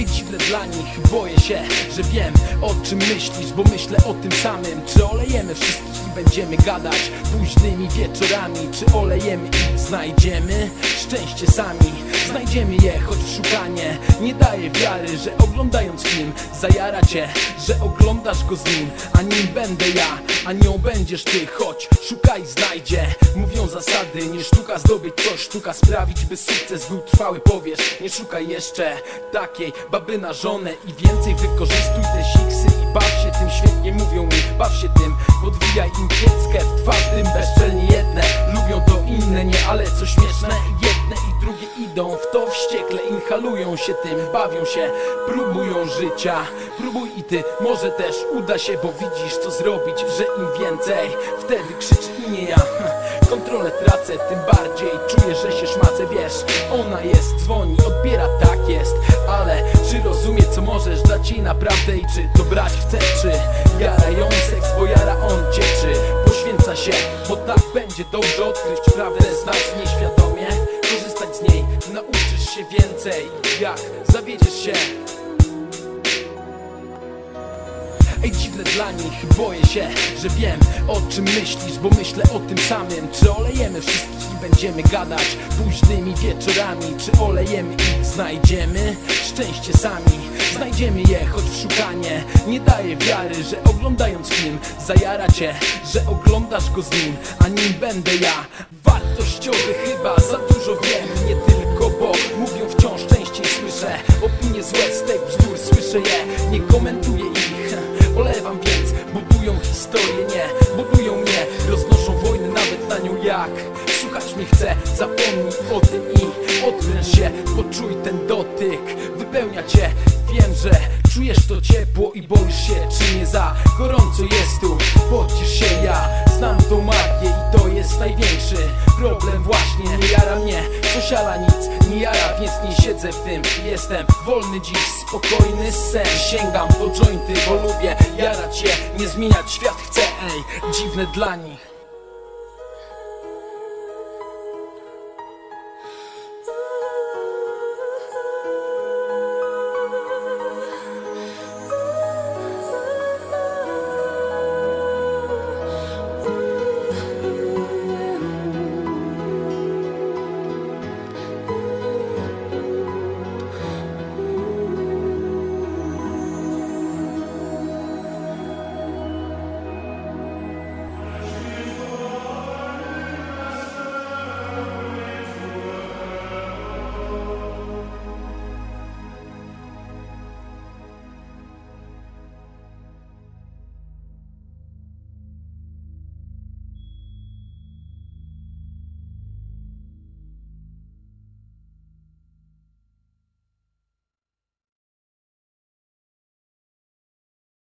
dziwne dla nich Boję się, że wiem o czym myślisz Bo myślę o tym samym. Czy olejemy wszystkich i będziemy gadać Późnymi wieczorami? Czy olejemy i znajdziemy Szczęście sami? Znajdziemy je, choć szukanie Nie daje wiary, że oglądając film Zajara cię, że oglądasz go z nim. A nim będę ja, a nią będziesz ty Choć szukaj, znajdzie. Mówią zasady, nie sztuka zdobyć coś. Sztuka sprawić, by sukces był trwały Powiesz, nie szukaj jeszcze takiej baby na żonę I więcej wykorzystuj te siksy I baw się tym, świetnie mówią mi Baw się tym, podwijaj im kieckę w twarz Tym bezczelnie jedne, lubią to inne Nie, ale co śmieszne, idą w to wściekle Inhalują się tym, bawią się, próbują życia. Próbuj i ty, może też uda się Bo widzisz co zrobić, że im więcej. Wtedy krzyczy i nie ja. Kontrolę tracę, tym bardziej czuję, że się szmacę Wiesz, ona jest, dzwoni, odbiera, tak jest. Ale czy rozumie co możesz dać jej naprawdę I czy to brać chce, czy? Jara ją seks Bo jara on cię, czy poświęca się Bo tak będzie dobrze odkryć prawdę Znać nieświadomie, się więcej, jak zawiedziesz się? Ej, dziwne dla nich, boję się, że wiem o czym myślisz Bo myślę o tym samym. Czy olejemy wszystkich i będziemy gadać Późnymi wieczorami? Czy olejemy i znajdziemy Szczęście sami? Znajdziemy je, choć w szukanie. Nie daje wiary, że oglądając film Zajara cię, że oglądasz go z nim A nim będę ja. Wartościowy chyba, za dużo wiem zapomnij o tym i odpręż się Poczuj ten dotyk, wypełnia cię Wiem, że czujesz to ciepło i boisz się Czy nie za gorąco jest tu, pocisz się ja Znam tą magię i to jest największy problem właśnie. Nie jara mnie, coś ala nic nie jara, więc nie siedzę w tym. Jestem wolny dziś, spokojny sen. Sięgam po jointy, bo lubię jarać je Nie zmieniać. Świat chcę, ej, dziwne dla nich